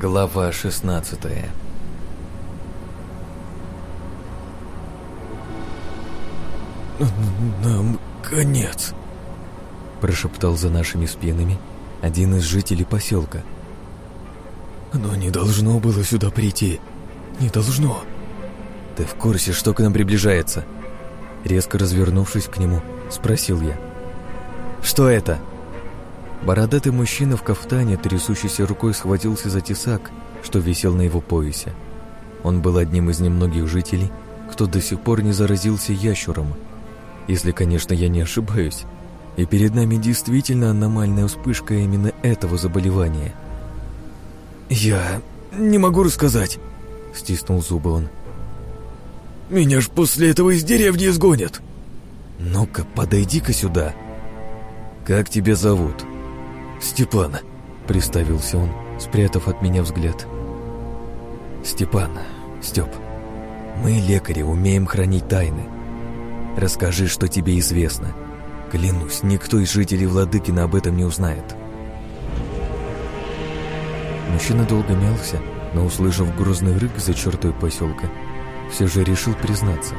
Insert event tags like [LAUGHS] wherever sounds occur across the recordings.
Глава 16 «Нам конец», – прошептал за нашими спинами один из жителей поселка. «Оно не должно было сюда прийти. Не должно». «Ты в курсе, что к нам приближается?» Резко развернувшись к нему, спросил я. «Что это?» Бородатый мужчина в кафтане, трясущейся рукой, схватился за тесак, что висел на его поясе. Он был одним из немногих жителей, кто до сих пор не заразился ящуром. Если, конечно, я не ошибаюсь. И перед нами действительно аномальная вспышка именно этого заболевания. «Я не могу рассказать», — стиснул зубы он. «Меня ж после этого из деревни изгонят». «Ну-ка, подойди-ка сюда». «Как тебя зовут?» «Степан», — приставился он, спрятав от меня взгляд. «Степан, Степ, мы, лекари, умеем хранить тайны. Расскажи, что тебе известно. Клянусь, никто из жителей Владыкина об этом не узнает». Мужчина долго мялся, но, услышав грозный рык за чертой поселка, все же решил признаться.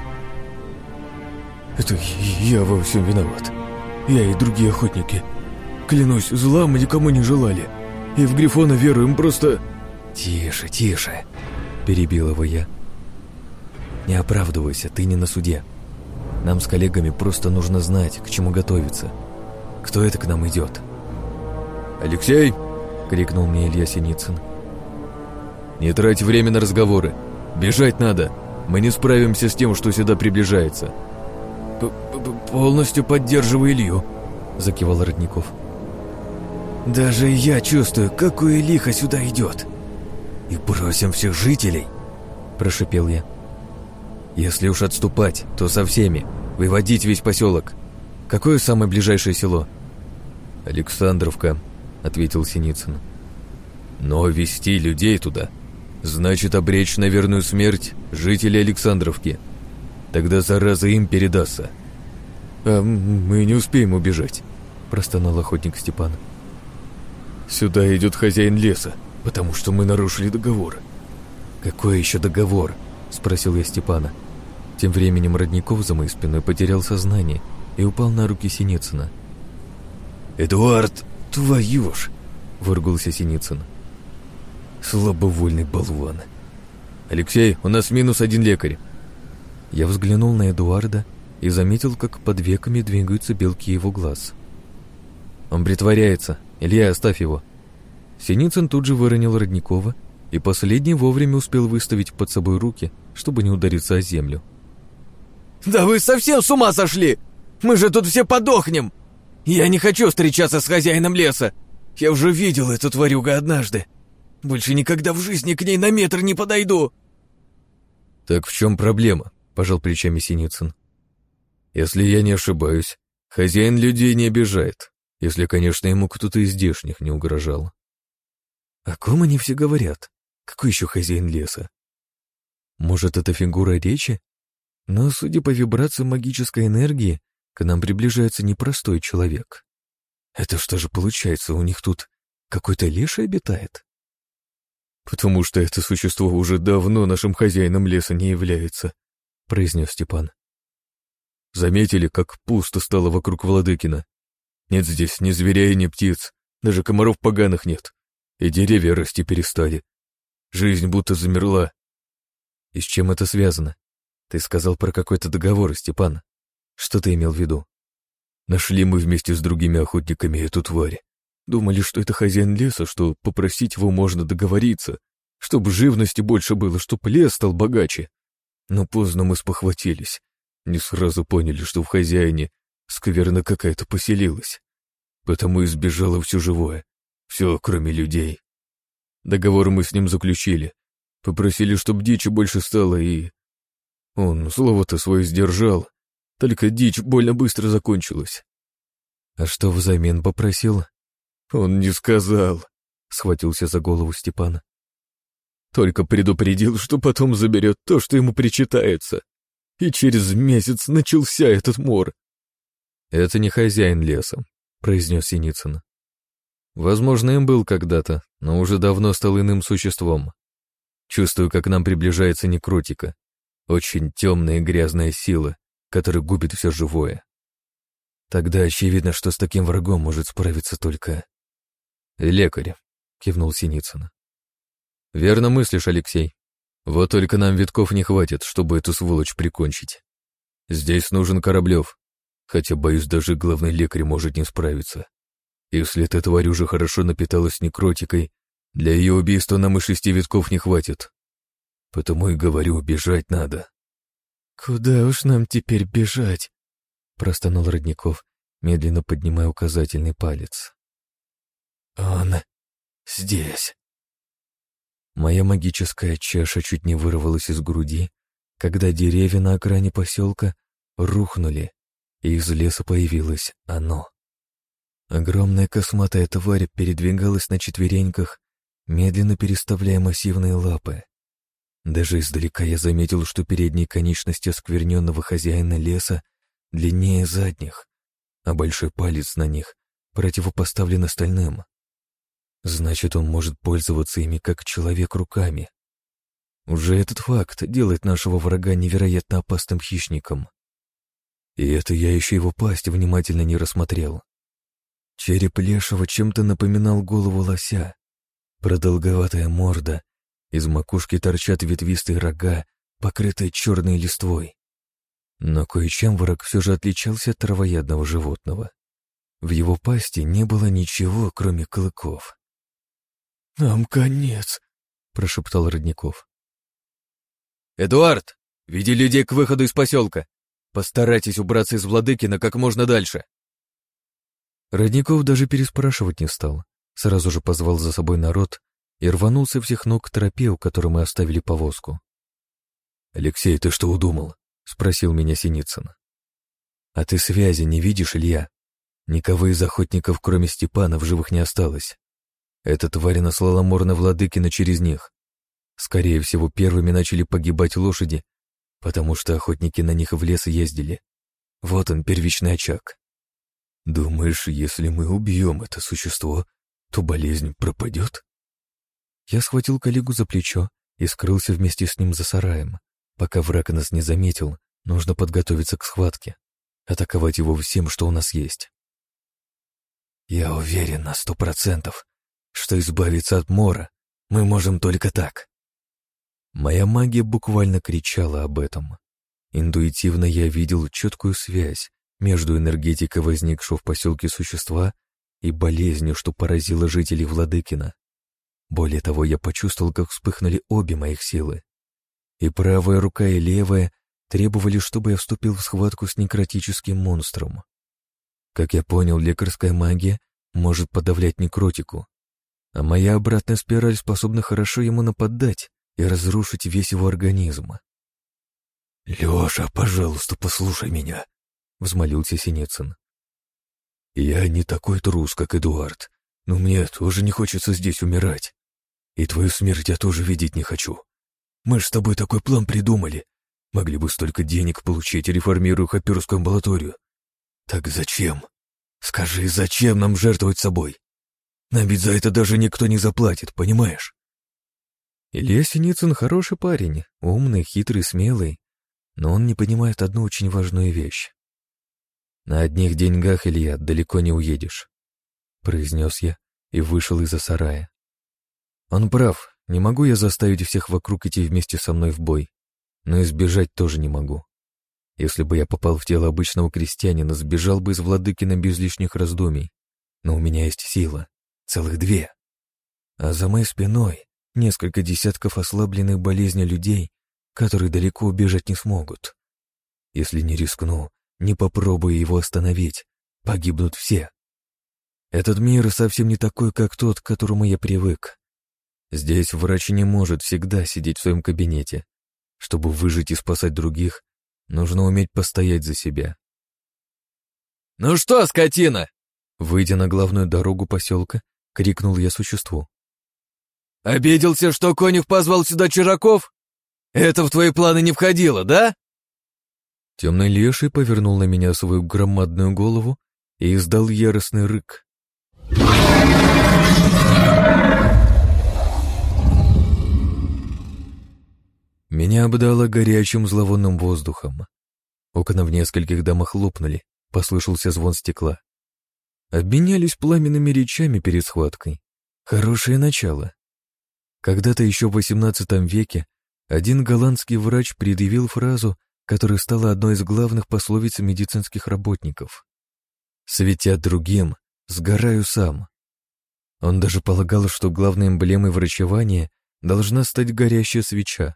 «Это я во всем виноват. Я и другие охотники. Клянусь, зла мы никому не желали. И в Грифона веруем просто...» «Тише, тише!» – перебил его я. «Не оправдывайся, ты не на суде. Нам с коллегами просто нужно знать, к чему готовиться. Кто это к нам идет?» «Алексей!» — крикнул мне Илья Синицын. «Не трать время на разговоры. Бежать надо. Мы не справимся с тем, что сюда приближается». П -п «Полностью поддерживаю Илью», — закивал Родников. «Даже я чувствую, какое лихо сюда идет. И бросим всех жителей», — прошипел я. «Если уж отступать, то со всеми. Выводить весь поселок. Какое самое ближайшее село?» «Александровка», — ответил Синицын. «Но вести людей туда значит обречь на верную смерть жителей Александровки. Тогда зараза им передастся». «А мы не успеем убежать», — простонал охотник Степан. «Сюда идет хозяин леса, потому что мы нарушили договор». «Какой еще договор?» — спросил я Степана. Тем временем Родников за моей спиной потерял сознание и упал на руки Синицына. «Эдуард, твою ж!» — выругался Синицын. «Слабовольный болван!» «Алексей, у нас минус один лекарь!» Я взглянул на Эдуарда и заметил, как под веками двигаются белки его глаз. «Он притворяется. Илья, оставь его!» Синицын тут же выронил Родникова, и последний вовремя успел выставить под собой руки, чтобы не удариться о землю. «Да вы совсем с ума сошли! Мы же тут все подохнем! Я не хочу встречаться с хозяином леса! Я уже видел эту тварюга однажды! Больше никогда в жизни к ней на метр не подойду!» «Так в чем проблема?» — пожал плечами Синицын. «Если я не ошибаюсь, хозяин людей не обижает, если, конечно, ему кто-то из здешних не угрожал». «О ком они все говорят? Какой еще хозяин леса? Может, это фигура речи? Но, судя по вибрации магической энергии, к нам приближается непростой человек. Это что же получается, у них тут какой-то леший обитает? «Потому что это существо уже давно нашим хозяином леса не является», — произнес Степан. «Заметили, как пусто стало вокруг Владыкина? Нет здесь ни зверей, ни птиц, даже комаров поганых нет, и деревья расти перестали. Жизнь будто замерла». «И с чем это связано? Ты сказал про какой-то договор, Степан. Что ты имел в виду?» Нашли мы вместе с другими охотниками эту тварь. Думали, что это хозяин леса, что попросить его можно договориться, чтобы живности больше было, чтобы лес стал богаче. Но поздно мы спохватились. Не сразу поняли, что в хозяине скверно какая-то поселилась. Потому и сбежало все живое. Все, кроме людей. Договор мы с ним заключили. Попросили, чтобы дичи больше стало, и... Он слово-то свое сдержал, только дичь больно быстро закончилась. А что взамен попросил? «Он не сказал», — схватился за голову Степана. «Только предупредил, что потом заберет то, что ему причитается. И через месяц начался этот мор». «Это не хозяин леса», — произнес Синицын. Возможно, им был когда-то, но уже давно стал иным существом. Чувствую, как нам приближается некротика. Очень темная и грязная сила, которая губит все живое. Тогда очевидно, что с таким врагом может справиться только... «Лекарь», — кивнул Синицын. «Верно мыслишь, Алексей. Вот только нам витков не хватит, чтобы эту сволочь прикончить. Здесь нужен Кораблев, хотя, боюсь, даже главный лекарь может не справиться. Если эта тварь уже хорошо напиталась некротикой, для ее убийства нам и шести витков не хватит. Потому и говорю, бежать надо. «Куда уж нам теперь бежать?» — простонул Родников, медленно поднимая указательный палец. «Он здесь». Моя магическая чаша чуть не вырвалась из груди, когда деревья на окраине поселка рухнули, и из леса появилось оно. Огромная косматая тварь передвигалась на четвереньках, медленно переставляя массивные лапы. Даже издалека я заметил, что передние конечности оскверненного хозяина леса длиннее задних, а большой палец на них противопоставлен остальным. Значит, он может пользоваться ими как человек руками. Уже этот факт делает нашего врага невероятно опасным хищником. И это я еще его пасть внимательно не рассмотрел. Череп лешего чем-то напоминал голову лося. Продолговатая морда, из макушки торчат ветвистые рога, покрытые черной листвой. Но кое-чем враг все же отличался от травоядного животного. В его пасти не было ничего, кроме клыков. «Нам конец», — прошептал Родников. «Эдуард, веди людей к выходу из поселка. Постарайтесь убраться из Владыкина как можно дальше». Родников даже переспрашивать не стал. Сразу же позвал за собой народ и рванулся всех ног к тропе, у которой мы оставили повозку. «Алексей, ты что удумал?» — спросил меня Синицын. «А ты связи не видишь, Илья? Никого из охотников, кроме Степана, в живых не осталось. Эта тварь наслала мор на Владыкина через них. Скорее всего, первыми начали погибать лошади, потому что охотники на них в лес ездили. Вот он, первичный очаг. Думаешь, если мы убьем это существо, то болезнь пропадет? Я схватил коллегу за плечо и скрылся вместе с ним за сараем. Пока враг нас не заметил, нужно подготовиться к схватке, атаковать его всем, что у нас есть. Я уверен на сто процентов, что избавиться от мора мы можем только так. Моя магия буквально кричала об этом. Интуитивно я видел четкую связь между энергетикой возникшего в поселке существа и болезнью, что поразила жителей Владыкина. Более того, я почувствовал, как вспыхнули обе моих силы. И правая рука, и левая требовали, чтобы я вступил в схватку с некротическим монстром. Как я понял, лекарская магия может подавлять некротику, а моя обратная спираль способна хорошо ему нападать и разрушить весь его организм. «Леша, пожалуйста, послушай меня», — взмолился Синицын. «Я не такой трус, как Эдуард, но мне тоже не хочется здесь умирать. И твою смерть я тоже видеть не хочу. Мы ж с тобой такой план придумали. Могли бы столько денег получить, реформируя хаперскую амбулаторию. Так зачем? Скажи, зачем нам жертвовать собой? Нам ведь за это даже никто не заплатит, понимаешь?» Илья Синицын хороший парень, умный, хитрый, смелый, но он не понимает одну очень важную вещь. «На одних деньгах, Илья, далеко не уедешь», — произнес я и вышел из-за сарая. Он прав, не могу я заставить всех вокруг идти вместе со мной в бой, но избежать тоже не могу. Если бы я попал в тело обычного крестьянина, сбежал бы из Владыкина без лишних раздумий. Но у меня есть сила, целых две. А за моей спиной несколько десятков ослабленных болезнью людей, которые далеко убежать не смогут. Если не рискну, не попробую его остановить, погибнут все. Этот мир совсем не такой, как тот, к которому я привык. Здесь врач не может всегда сидеть в своем кабинете. Чтобы выжить и спасать других, нужно уметь постоять за себя. «Ну что, скотина?» Выйдя на главную дорогу поселка, крикнул я существу. «Обиделся, что конюх позвал сюда чужаков? Это в твои планы не входило, да?» Темный леший повернул на меня свою громадную голову и издал яростный рык. Меня обдало горячим зловонным воздухом. Окна в нескольких домах лопнули, послышался звон стекла. Обменялись пламенными речами перед схваткой. Хорошее начало. Когда-то еще в XVIII веке один голландский врач предъявил фразу, которая стала одной из главных пословиц медицинских работников. «Светя другим, сгораю сам». Он даже полагал, что главной эмблемой врачевания должна стать горящая свеча.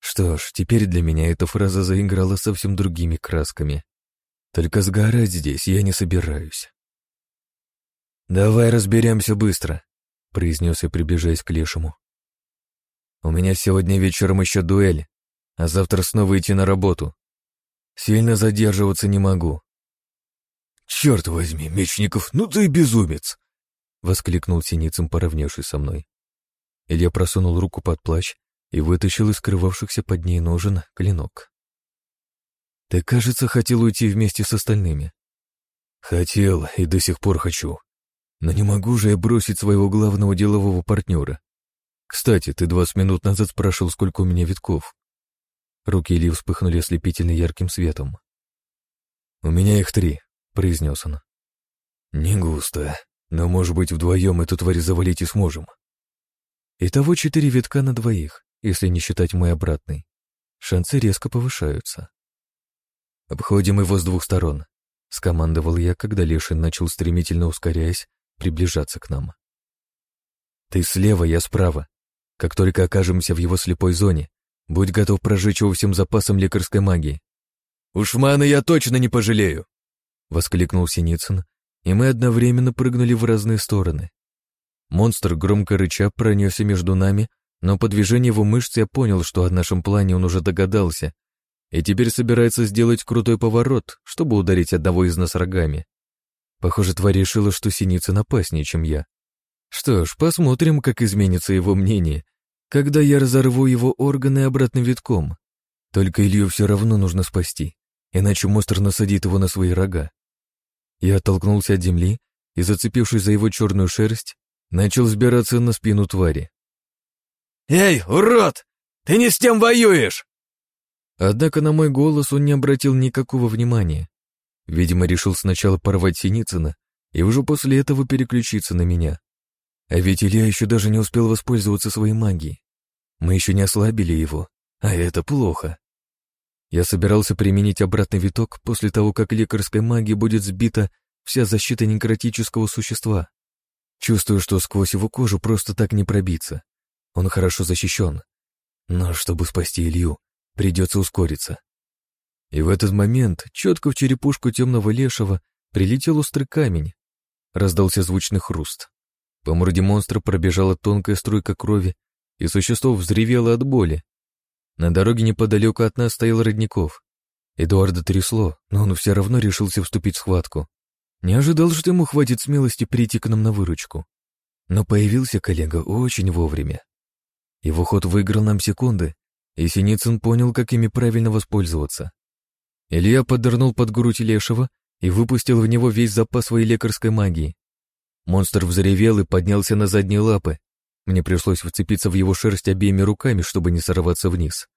Что ж, теперь для меня эта фраза заиграла совсем другими красками. Только сгорать здесь я не собираюсь. «Давай разберемся быстро», — произнес я, приближаясь к Лешему. «У меня сегодня вечером еще дуэль, а завтра снова идти на работу. Сильно задерживаться не могу». «Черт возьми, Мечников, ну ты безумец!» — воскликнул Синицын, поравнявшись со мной. Илья просунул руку под плащ и вытащил из скрывавшихся под ней ножен клинок. «Ты, кажется, хотел уйти вместе с остальными». «Хотел и до сих пор хочу. Но не могу же я бросить своего главного делового партнера. Кстати, ты двадцать минут назад спрашивал, сколько у меня витков». Руки Ильи вспыхнули ослепительно ярким светом. «У меня их три», — произнес он. «Не густо, но, может быть, вдвоем эту тварь завалить и сможем». Итого четыре витка на двоих если не считать мой обратный. Шансы резко повышаются. Обходим его с двух сторон, скомандовал я, когда Лешин начал стремительно ускоряясь приближаться к нам. Ты слева, я справа. Как только окажемся в его слепой зоне, будь готов прожечь его всем запасом лекарской магии. «Уж маны я точно не пожалею!» — воскликнул Синицын, и мы одновременно прыгнули в разные стороны. Монстр, громко рыча, пронесся между нами, но по движению его мышц я понял, что о нашем плане он уже догадался, и теперь собирается сделать крутой поворот, чтобы ударить одного из нас рогами. Похоже, тварь решила, что синица опаснее, чем я. Что ж, посмотрим, как изменится его мнение, когда я разорву его органы обратным витком. Только Илью все равно нужно спасти, иначе монстр насадит его на свои рога. Я оттолкнулся от земли и, зацепившись за его черную шерсть, начал сбираться на спину твари. «Эй, урод! Ты не с тем воюешь!» Однако на мой голос он не обратил никакого внимания. Видимо, решил сначала порвать Синицына и уже после этого переключиться на меня. А ведь Илья еще даже не успел воспользоваться своей магией. Мы еще не ослабили его, а это плохо. Я собирался применить обратный виток после того, как лекарской магией будет сбита вся защита некротического существа. Чувствую, что сквозь его кожу просто так не пробиться. Он хорошо защищен. Но чтобы спасти Илью, придется ускориться. И в этот момент четко в черепушку темного лешего прилетел острый камень. Раздался звучный хруст. По морде монстра пробежала тонкая струйка крови, и существо взревело от боли. На дороге неподалеку от нас стоял Родников. Эдуарда трясло, но он все равно решился вступить в схватку. Не ожидал, что ему хватит смелости прийти к нам на выручку. Но появился коллега очень вовремя. Его ход выиграл нам секунды, и Синицын понял, как ими правильно воспользоваться. Илья подырнул под грудь Лешего и выпустил в него весь запас своей лекарской магии. Монстр взревел и поднялся на задние лапы. Мне пришлось вцепиться в его шерсть обеими руками, чтобы не сорваться вниз.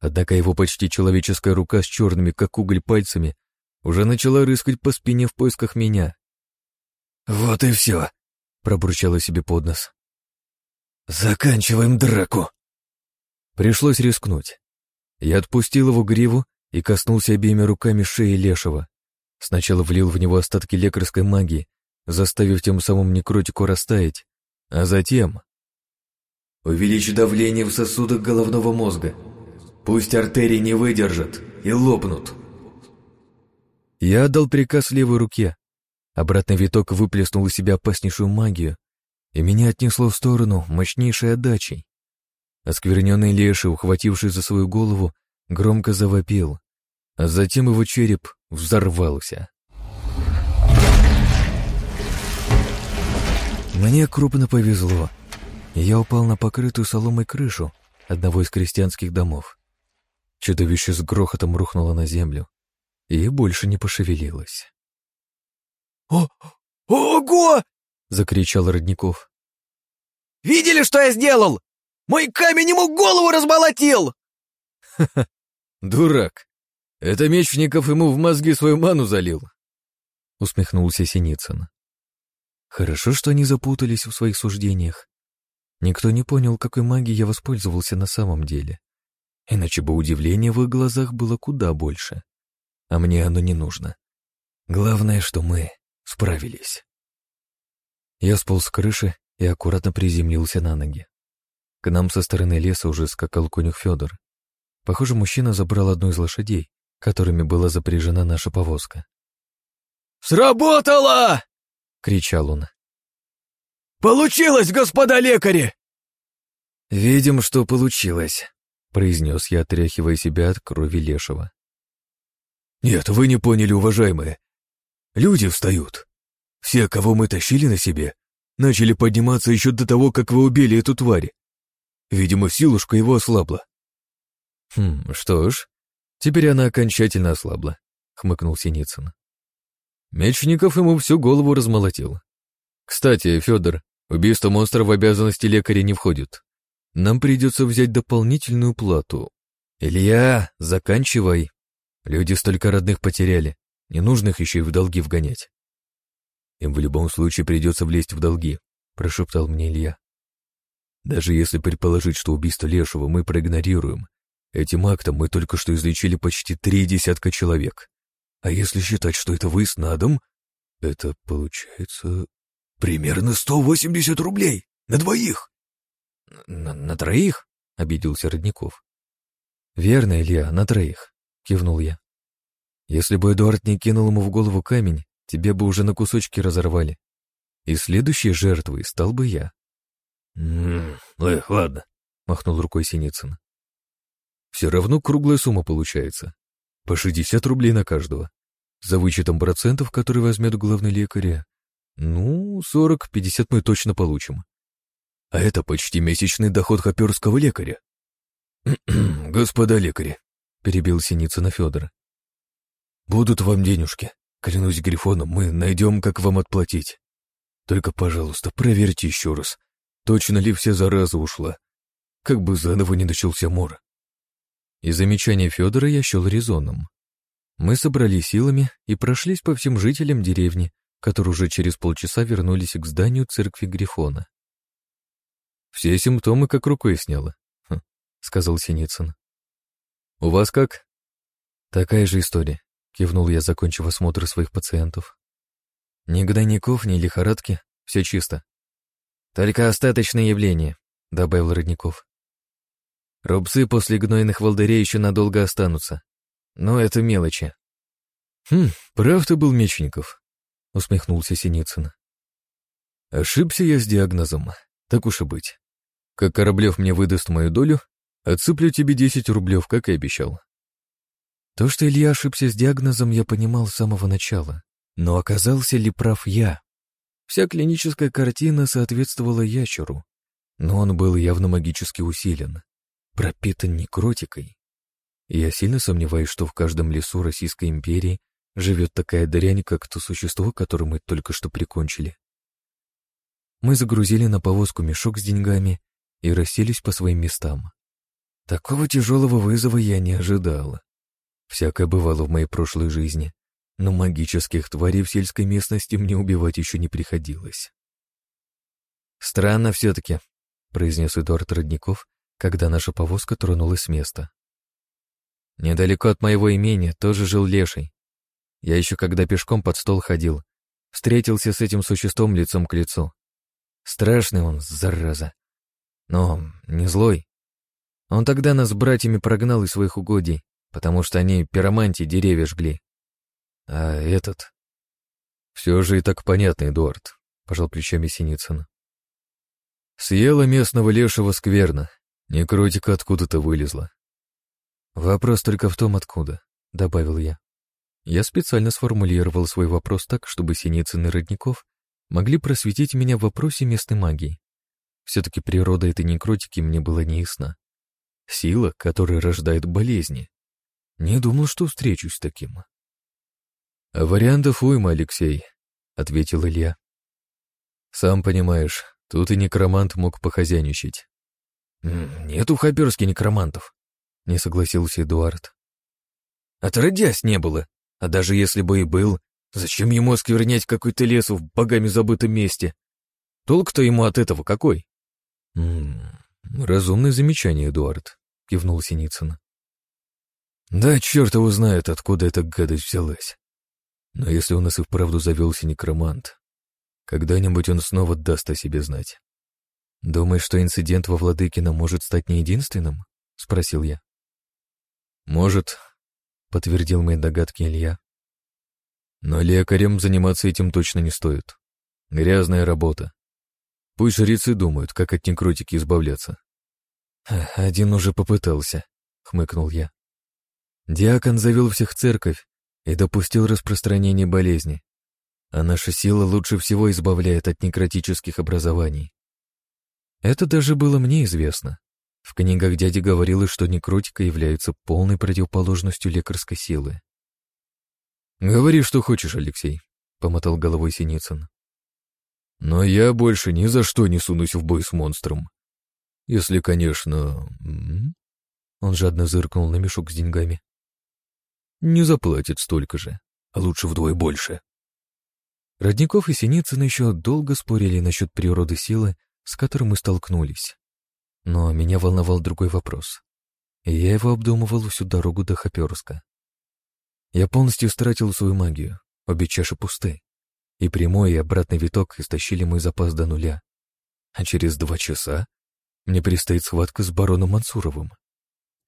Однако его почти человеческая рука с черными, как уголь, пальцами уже начала рыскать по спине в поисках меня. «Вот и все», — пробурчала себе под нос. «Заканчиваем драку!» Пришлось рискнуть. Я отпустил его гриву и коснулся обеими руками шеи Лешего. Сначала влил в него остатки лекарской магии, заставив тем самым некротику растаять, а затем... «Увеличь давление в сосудах головного мозга. Пусть артерии не выдержат и лопнут». Я отдал приказ левой руке. Обратный виток выплеснул из себя опаснейшую магию, и меня отнесло в сторону мощнейшей отдачей. Оскверненный леший, ухвативший за свою голову, громко завопил, а затем его череп взорвался. Мне крупно повезло. Я упал на покрытую соломой крышу одного из крестьянских домов. Чудовище с грохотом рухнуло на землю и больше не пошевелилось. «О, ого!» — закричал Родников. «Видели, что я сделал? Мой камень ему голову разболотил!» «Ха-ха, [LAUGHS] дурак! Это Мечников ему в мозги свою ману залил!» — усмехнулся Синицын. Хорошо, что они запутались в своих суждениях. Никто не понял, какой магией я воспользовался на самом деле. Иначе бы удивление в их глазах было куда больше. А мне оно не нужно. Главное, что мы справились. Я сполз с крыши и аккуратно приземлился на ноги. К нам со стороны леса уже скакал конюх Федор. Похоже, мужчина забрал одну из лошадей, которыми была запряжена наша повозка. «Сработало!» — кричал он. «Получилось, господа лекари!» «Видим, что получилось», — произнес я, отряхивая себя от крови лешего. «Нет, вы не поняли, уважаемые. Люди встают. Все, кого мы тащили на себе, начали подниматься еще до того, как вы убили эту тварь. Видимо, силушка его ослабла». «Хм, что ж, теперь она окончательно ослабла», — хмыкнул Синицын. Мечников ему всю голову размолотил. Кстати, Федор, убийство монстра в обязанности лекаря не входит. Нам придется взять дополнительную плату. Илья, заканчивай. Люди столько родных потеряли, не нужно их еще и в долги вгонять. Им в любом случае придется влезть в долги, прошептал мне Илья. Даже если предположить, что убийство Лешего мы проигнорируем, этим актом мы только что излечили почти три десятка человек. А если считать, что это вы с Надом, это получается примерно 180 рублей на двоих. На, на троих? Обиделся Родников. Верно, Илья, на троих, кивнул я. Если бы Эдуард не кинул ему в голову камень, тебе бы уже на кусочки разорвали. И следующей жертвой стал бы я. «М -м, ладно», — махнул рукой Синицын. «Все равно круглая сумма получается. По 60 рублей на каждого. За вычетом процентов, которые возьмет главный лекарь, ну, 40-50 мы точно получим. А это почти месячный доход хоперского лекаря. [CLEARS THROAT] «Господа лекари», — перебил Синицына Федор. «Будут вам денежки. Клянусь Грифоном, мы найдем, как вам отплатить. Только, пожалуйста, проверьте еще раз, точно ли вся зараза ушла. Как бы заново не начался мор». И замечание Федора я счел резонным. Мы собрались силами и прошлись по всем жителям деревни, которые уже через полчаса вернулись к зданию церкви Грифона. «Все симптомы как рукой сняло», хм, — сказал Синицын. «У вас как?» «Такая же история», — кивнул я, закончив осмотр своих пациентов. «Ни гнойников, ни лихорадки, все чисто. Только остаточное явление», — добавил Родников. «Рубцы после гнойных волдырей еще надолго останутся, но это мелочи». «Хм, прав ты был, Мечников», — усмехнулся Синицын. «Ошибся я с диагнозом, так уж и быть. Как Кораблев мне выдаст мою долю, отсыплю тебе 10 рублев, как и обещал». То, что Илья ошибся с диагнозом, я понимал с самого начала. Но оказался ли прав я? Вся клиническая картина соответствовала ящеру, но он был явно магически усилен, пропитан некротикой. Я сильно сомневаюсь, что в каждом лесу Российской империи живет такая дрянь, как то существо, которое мы только что прикончили. Мы загрузили на повозку мешок с деньгами и расселись по своим местам. Такого тяжелого вызова я не ожидала. Всякое бывало в моей прошлой жизни, но магических тварей в сельской местности мне убивать еще не приходилось. «Странно все-таки», — произнес Эдуард Родников, когда наша повозка тронулась с места. «Недалеко от моего имения тоже жил леший. Я еще когда пешком под стол ходил, встретился с этим существом лицом к лицу. Страшный он, зараза. Но не злой. Он тогда нас с братьями прогнал из своих угодий, потому что они пиромантии деревья жгли. А этот... Все же и так понятно, Эдуард, пожал плечами Синицын. Съела местного лешего скверно, некротика откуда-то вылезла. Вопрос только в том, откуда, добавил я. Я специально сформулировал свой вопрос так, чтобы Синицын и Родников могли просветить меня в вопросе местной магии. Все-таки природа этой некротики мне была неясна. Сила, которая рождает болезни. Не думал, что встречусь с таким. «Вариантов уйма, Алексей», — ответил Илья. Сам понимаешь, тут и некромант мог похозяйничать. «Нет у Хаберске некромантов», — не согласился Эдуард. «Отродясь не было, а даже если бы и был, зачем ему осквернять какой-то лес в богами забытом месте? Толк-то ему от этого какой?» «М -м, «Разумное замечание, Эдуард», — кивнул Синицын. «Да, черт его знает, откуда эта гадость взялась. Но если у нас и вправду завелся некромант, когда-нибудь он снова даст о себе знать. «Думаешь, что инцидент во Владыкино может стать не единственным?» — спросил я. «Может», — подтвердил мои догадки Илья. «Но лекарем заниматься этим точно не стоит. Грязная работа. Пусть жрецы думают, как от некротики избавляться». «Один уже попытался», — хмыкнул я. Диакон завел всех в церковь и допустил распространение болезни, а наша сила лучше всего избавляет от некротических образований. Это даже было мне известно. В книгах дяди говорилось, что некротика является полной противоположностью лекарской силы. «Говори, что хочешь, Алексей», — помотал головой Синицын. «Но я больше ни за что не сунусь в бой с монстром. Если, конечно...» Он жадно зыркнул на мешок с деньгами. «Не заплатит столько же, а лучше вдвое больше». Родников и Синицын еще долго спорили насчет природы силы, с которой мы столкнулись. Но меня волновал другой вопрос. И я его обдумывал всю дорогу до Хоперска. Я полностью стратил свою магию, обе чаши пусты, и прямой и обратный виток истощили мой запас до нуля. А через два часа мне предстоит схватка с бароном Мансуровым.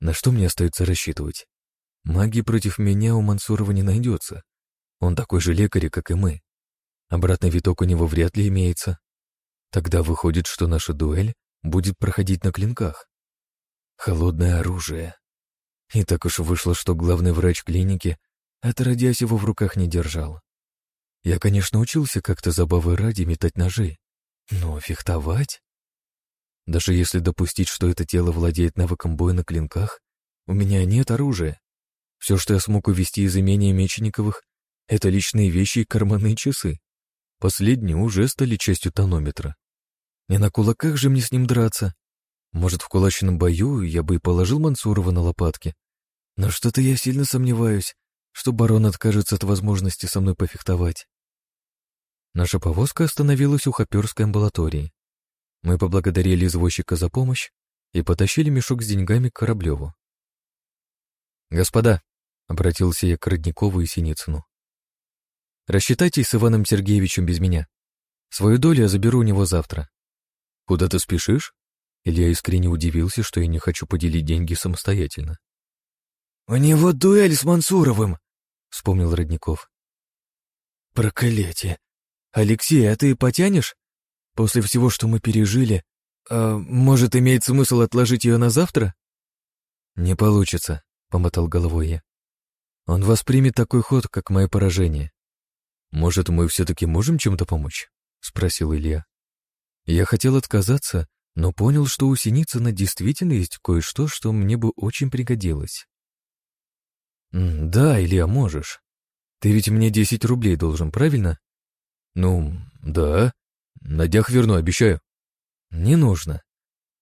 На что мне остается рассчитывать? Магии против меня у Мансурова не найдется. Он такой же лекарь, как и мы. Обратный виток у него вряд ли имеется. Тогда выходит, что наша дуэль будет проходить на клинках. Холодное оружие. И так уж вышло, что главный врач клиники, отродясь его в руках не держал. Я, конечно, учился как-то забавы ради метать ножи, но фехтовать? Даже если допустить, что это тело владеет навыком боя на клинках, у меня нет оружия. Все, что я смог увести из имения Мечениковых, это личные вещи и карманные часы. Последние уже стали частью тонометра. Не на кулаках же мне с ним драться. Может, в кулачном бою я бы и положил Мансурова на лопатки. Но что-то я сильно сомневаюсь, что барон откажется от возможности со мной пофехтовать. Наша повозка остановилась у хоперской амбулатории. Мы поблагодарили извозчика за помощь и потащили мешок с деньгами к Кораблеву. «Господа», — обратился я к Родникову и Синицыну, Рассчитайтесь с Иваном Сергеевичем без меня. Свою долю я заберу у него завтра. Куда ты спешишь? Илья искренне удивился, что я не хочу поделить деньги самостоятельно. «У него дуэль с Мансуровым», — вспомнил Родников. «Проклятие! Алексей, а ты потянешь? После всего, что мы пережили, а, может, имеет смысл отложить ее на завтра?» «Не получится», — помотал головой я. «Он воспримет такой ход, как мое поражение. «Может, мы все-таки можем чем-то помочь?» — спросил Илья. Я хотел отказаться, но понял, что у Синицына действительно есть кое-что, что мне бы очень пригодилось. «Да, Илья, можешь. Ты ведь мне десять рублей должен, правильно?» «Ну, да. На днях верну, обещаю». «Не нужно.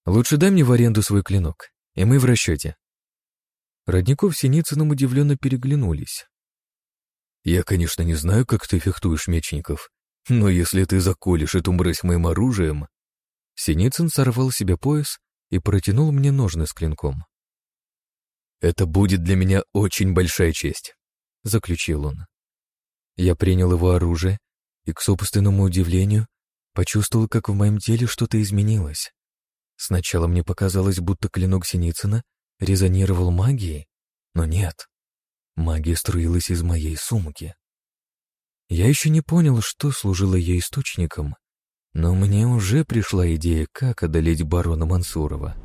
Лучше дай мне в аренду свой клинок, и мы в расчете». Родников с Синицыным удивленно переглянулись. Я, конечно, не знаю, как ты фехтуешь, Мечников, но если ты заколешь эту мразь моим оружием...» Синицын сорвал себе пояс и протянул мне ножны с клинком. «Это будет для меня очень большая честь», — заключил он. Я принял его оружие и, к собственному удивлению, почувствовал, как в моем теле что-то изменилось. Сначала мне показалось, будто клинок Синицына резонировал магией, но нет. Магия струилась из моей сумки. Я еще не понял, что служило ее источником, но мне уже пришла идея, как одолеть барона Мансурова.